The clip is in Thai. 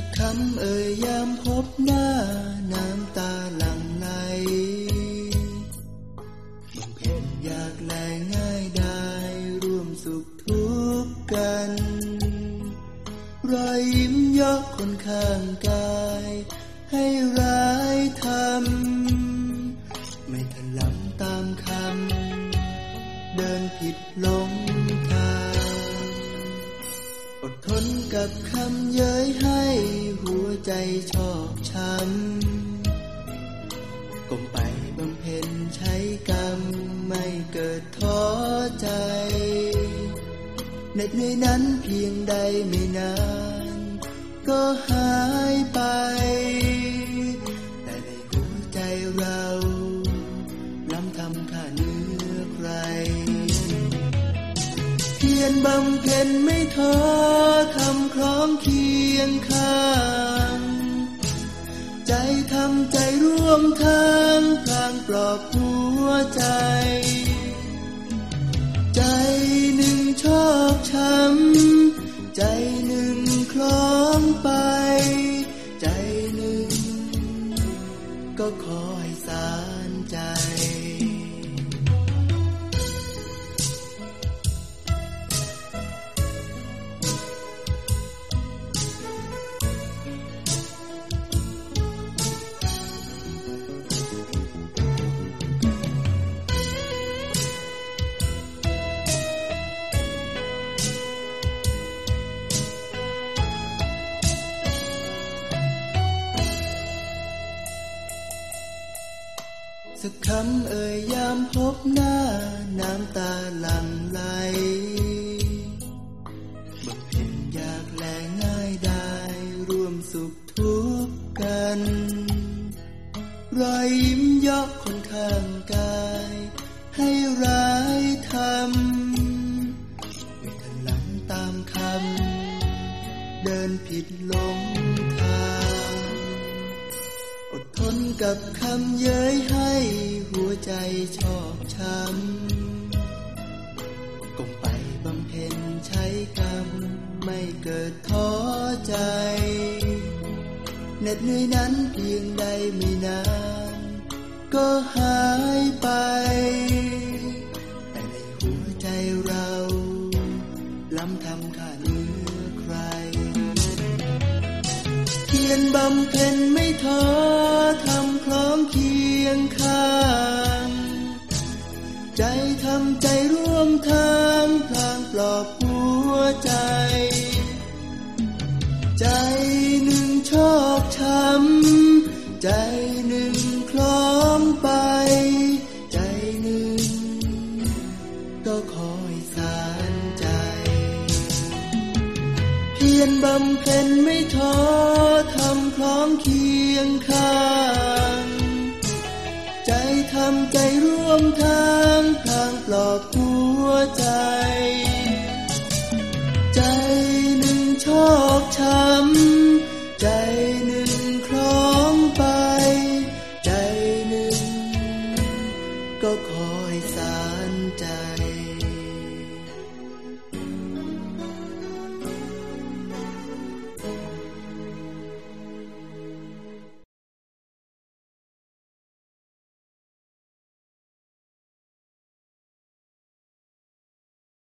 ักคำเอ่ยยามพบหน้า น้ำตาหลั่งไหลบางเพนอยากแลง่ายได้ร่วมสุขทุกข์กันรอยยิ้มยกคนข้างกาย ให้ร้ายทำไม่ทันลำตามคำเดินผิดหลงทาง นกับคำเย้ยให้หัวใจชอกช้ำก้มไปบำเพ็ญใช้กรรมไม่เกิดท้อใจเหน็ดเหนื่อยนั้นเพียงใดไม่นาน ก็หายไป ยรบำเพ็ญไม่ท้อทำคล้องเคียงข้าง ใจทำใจร่วมทางพลางปลอบหัวใจ ใจหนึ่งชอกช้ำใจหนึ่งคล้องไป ใจหนึ่งก็คอยสารใจ สักคำเอ่ยยามพบหน้า น้ำตาหลั่งไหลบำเพ็ญอยากแลง่ายได้ร่วมสุขทุกข์กัน รอยยิ้มยอกคนข้างกาย ให้ร้ายทำไม่ทันหลังตามคำ เดินผิดหลง นกับคำเย้ยให้หัวใจชอกช้ำ ก้มไปบำเพ็ญใช้กรรม ไม่เกิดท้อใจเหน็ดเหนื่อยนั้นเพียงใดไม่นานก็หายไป แต่ในหัวใจเราล้ำทำค่าเเพียรบำเพ็ญไม่ท้อทำคล้องเคียงข้าง ใจทำใจร่วมทางทางปลอบหัวใจำเพ็ญไม่ท้อทำคล้องเคียงข้าง ใจทำใจร่วมทางทางปลอบหัวใจ